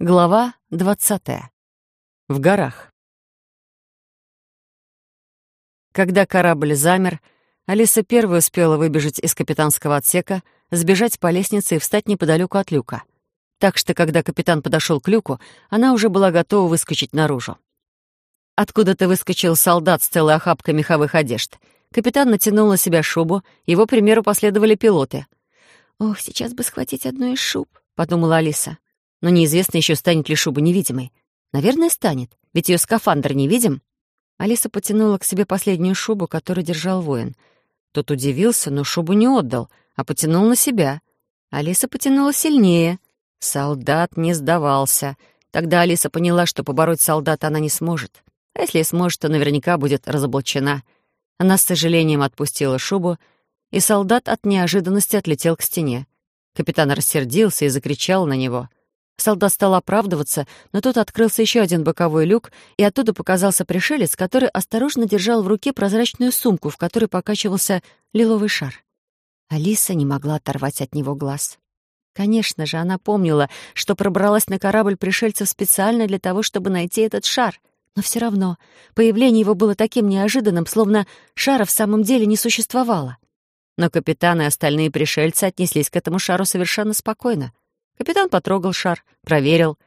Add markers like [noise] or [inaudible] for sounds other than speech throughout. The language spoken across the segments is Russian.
Глава двадцатая. В горах. Когда корабль замер, Алиса первой успела выбежать из капитанского отсека, сбежать по лестнице и встать неподалеку от люка. Так что, когда капитан подошел к люку, она уже была готова выскочить наружу. Откуда-то выскочил солдат с целой охапкой меховых одежд. Капитан натянул на себя шубу, его примеру последовали пилоты. «Ох, сейчас бы схватить одну из шуб», — подумала Алиса но неизвестно еще, станет ли шуба невидимой. Наверное, станет, ведь ее скафандр невидим. Алиса потянула к себе последнюю шубу, которую держал воин. Тот удивился, но шубу не отдал, а потянул на себя. Алиса потянула сильнее. Солдат не сдавался. Тогда Алиса поняла, что побороть солдата она не сможет. А если и сможет, то наверняка будет разоблачена. Она с сожалением отпустила шубу, и солдат от неожиданности отлетел к стене. Капитан рассердился и закричал на него — Солдат стал оправдываться, но тут открылся еще один боковой люк, и оттуда показался пришелец, который осторожно держал в руке прозрачную сумку, в которой покачивался лиловый шар. Алиса не могла оторвать от него глаз. Конечно же, она помнила, что пробралась на корабль пришельцев специально для того, чтобы найти этот шар. Но все равно появление его было таким неожиданным, словно шара в самом деле не существовало. Но капитан и остальные пришельцы отнеслись к этому шару совершенно спокойно — Капитан потрогал шар, проверил.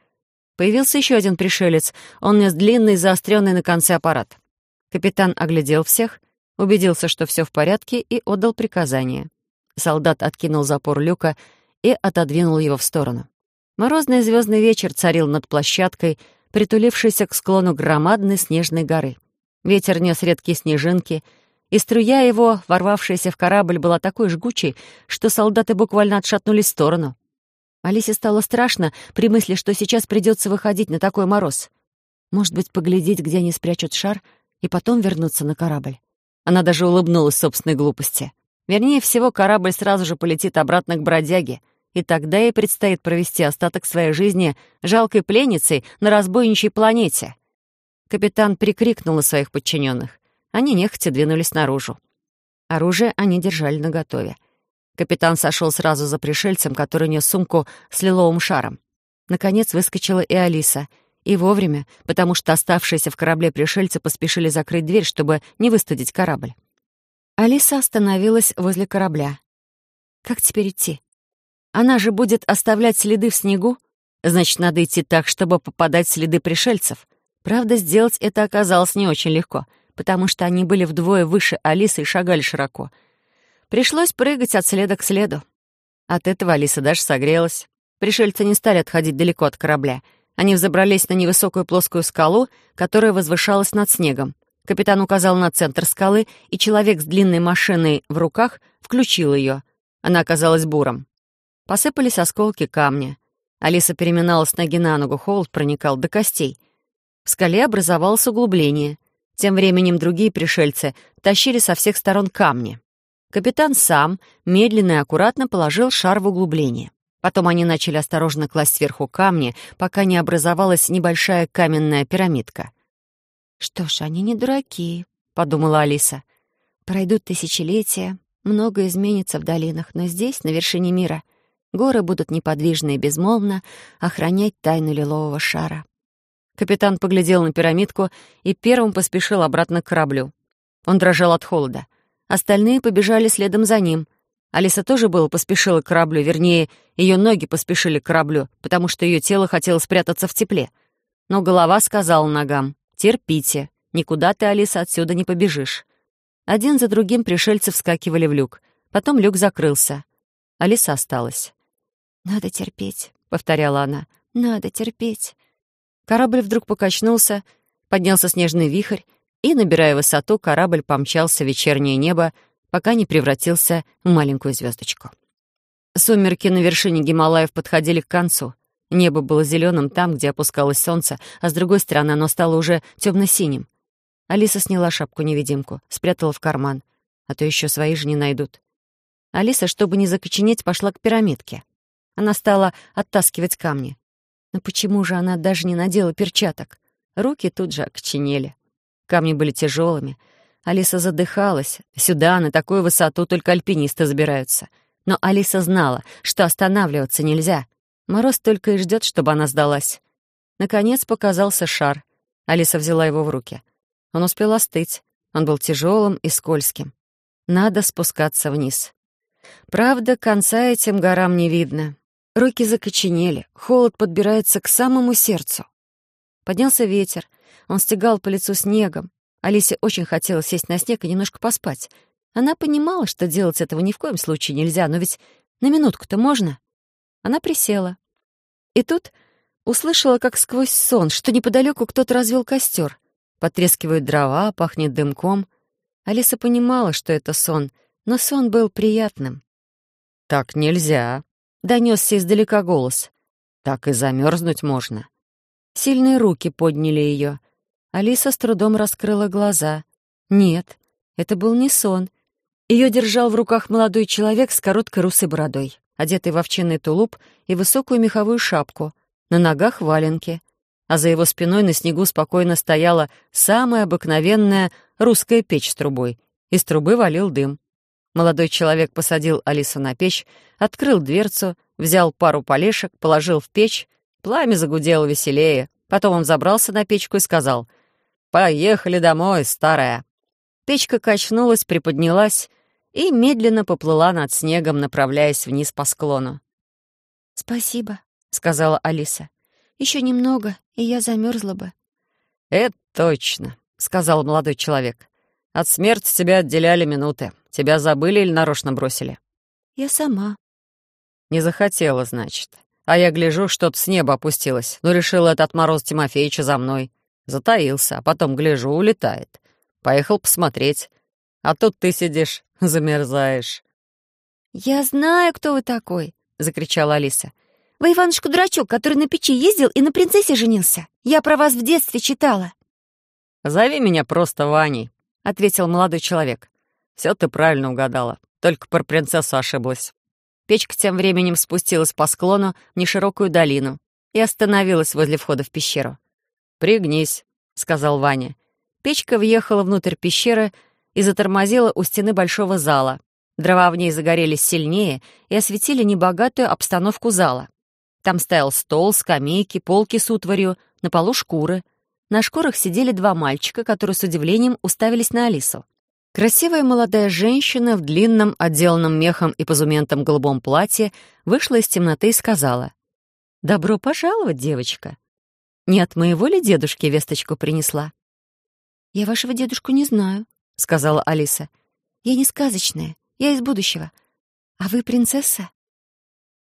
Появился еще один пришелец. Он нес длинный, заостренный на конце аппарат. Капитан оглядел всех, убедился, что все в порядке, и отдал приказание. Солдат откинул запор люка и отодвинул его в сторону. Морозный звездный вечер царил над площадкой, притулившейся к склону громадной снежной горы. Ветер нес редкие снежинки, и струя его, ворвавшаяся в корабль, была такой жгучей, что солдаты буквально отшатнулись в сторону. Алисе стало страшно при мысли, что сейчас придется выходить на такой мороз. Может быть, поглядеть, где они спрячут шар, и потом вернуться на корабль. Она даже улыбнулась собственной глупости. Вернее всего, корабль сразу же полетит обратно к бродяге, и тогда ей предстоит провести остаток своей жизни жалкой пленницей на разбойничьей планете. Капитан прикрикнул на своих подчиненных. Они нехотя двинулись наружу. Оружие они держали наготове — Капитан сошел сразу за пришельцем, который нес сумку с лиловым шаром. Наконец выскочила и Алиса. И вовремя, потому что оставшиеся в корабле пришельцы поспешили закрыть дверь, чтобы не выстудить корабль. Алиса остановилась возле корабля. Как теперь идти? Она же будет оставлять следы в снегу? Значит, надо идти так, чтобы попадать в следы пришельцев. Правда, сделать это оказалось не очень легко, потому что они были вдвое выше Алисы и шагали широко — Пришлось прыгать от следа к следу. От этого Алиса даже согрелась. Пришельцы не стали отходить далеко от корабля. Они взобрались на невысокую плоскую скалу, которая возвышалась над снегом. Капитан указал на центр скалы, и человек с длинной машиной в руках включил ее. Она оказалась буром. Посыпались осколки камня. Алиса переминалась ноги на ногу, холод проникал до костей. В скале образовалось углубление. Тем временем другие пришельцы тащили со всех сторон камни. Капитан сам медленно и аккуратно положил шар в углубление. Потом они начали осторожно класть сверху камни, пока не образовалась небольшая каменная пирамидка. «Что ж, они не дураки», — подумала Алиса. «Пройдут тысячелетия, многое изменится в долинах, но здесь, на вершине мира, горы будут неподвижно и безмолвно охранять тайну лилового шара». Капитан поглядел на пирамидку и первым поспешил обратно к кораблю. Он дрожал от холода — Остальные побежали следом за ним. Алиса тоже было поспешила к кораблю, вернее, ее ноги поспешили к кораблю, потому что ее тело хотело спрятаться в тепле. Но голова сказала ногам «Терпите, никуда ты, Алиса, отсюда не побежишь». Один за другим пришельцы вскакивали в люк. Потом люк закрылся. Алиса осталась. «Надо терпеть», — повторяла она. «Надо терпеть». Корабль вдруг покачнулся, поднялся снежный вихрь, и, набирая высоту, корабль помчался в вечернее небо, пока не превратился в маленькую звездочку. Сумерки на вершине Гималаев подходили к концу. Небо было зеленым там, где опускалось солнце, а с другой стороны оно стало уже темно-синим. Алиса сняла шапку-невидимку, спрятала в карман, а то еще свои же не найдут. Алиса, чтобы не закоченеть, пошла к пирамидке. Она стала оттаскивать камни. Но почему же она даже не надела перчаток? Руки тут же окоченели. Камни были тяжелыми. Алиса задыхалась. Сюда, на такую высоту, только альпинисты забираются. Но Алиса знала, что останавливаться нельзя. Мороз только и ждет, чтобы она сдалась. Наконец показался шар. Алиса взяла его в руки. Он успел остыть. Он был тяжелым и скользким. Надо спускаться вниз. Правда, конца этим горам не видно. Руки закоченели, холод подбирается к самому сердцу. Поднялся ветер, он стегал по лицу снегом. Алисе очень хотелось сесть на снег и немножко поспать. Она понимала, что делать этого ни в коем случае нельзя, но ведь на минутку-то можно. Она присела. И тут услышала, как сквозь сон, что неподалеку кто-то развел костер. Потрескивают дрова, пахнет дымком. Алиса понимала, что это сон, но сон был приятным. «Так нельзя», — донесся издалека голос. «Так и замерзнуть можно». Сильные руки подняли ее. Алиса с трудом раскрыла глаза. Нет, это был не сон. Ее держал в руках молодой человек с короткой русой бородой, одетый в овчинный тулуп и высокую меховую шапку — на ногах валенки, а за его спиной на снегу спокойно стояла самая обыкновенная русская печь с трубой. Из трубы валил дым. Молодой человек посадил Алису на печь, открыл дверцу, взял пару полешек, положил в печь. Пламя загудело веселее. Потом он забрался на печку и сказал «Поехали домой, старая». Печка качнулась, приподнялась и медленно поплыла над снегом, направляясь вниз по склону. «Спасибо», — сказала Алиса. Еще немного, и я замерзла бы». «Это точно», — сказал молодой человек. «От смерти тебя отделяли минуты. Тебя забыли или нарочно бросили?» «Я сама». «Не захотела, значит. А я гляжу, что-то с неба опустилось. Ну, решила этот Мороз Тимофеевича за мной. Затаился, а потом, гляжу, улетает. Поехал посмотреть. А тут ты сидишь, [laughs] замерзаешь». «Я знаю, кто вы такой», — закричала Алиса. Вы Иванушка-дурачок, который на печи ездил и на принцессе женился. Я про вас в детстве читала». «Зови меня просто Ваней», — ответил молодой человек. «Все ты правильно угадала, только про принцессу ошиблась». Печка тем временем спустилась по склону в неширокую долину и остановилась возле входа в пещеру. «Пригнись», — сказал Ваня. Печка въехала внутрь пещеры и затормозила у стены большого зала. Дрова в ней загорелись сильнее и осветили небогатую обстановку зала. Там стоял стол, скамейки, полки с утварью, на полу шкуры. На шкурах сидели два мальчика, которые с удивлением уставились на Алису. Красивая молодая женщина в длинном, отделанном мехом и позументом голубом платье вышла из темноты и сказала. «Добро пожаловать, девочка. Не от моего ли дедушки весточку принесла?» «Я вашего дедушку не знаю», — сказала Алиса. «Я не сказочная, я из будущего. А вы принцесса?»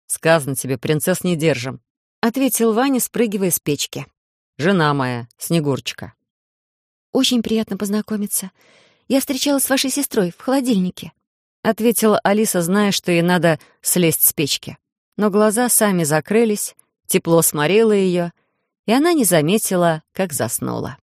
«Сказано тебе, принцесс не держим», — ответил Ваня, спрыгивая с печки. «Жена моя, Снегурочка». «Очень приятно познакомиться. Я встречалась с вашей сестрой в холодильнике», — ответила Алиса, зная, что ей надо слезть с печки. Но глаза сами закрылись, тепло сморило ее, и она не заметила, как заснула.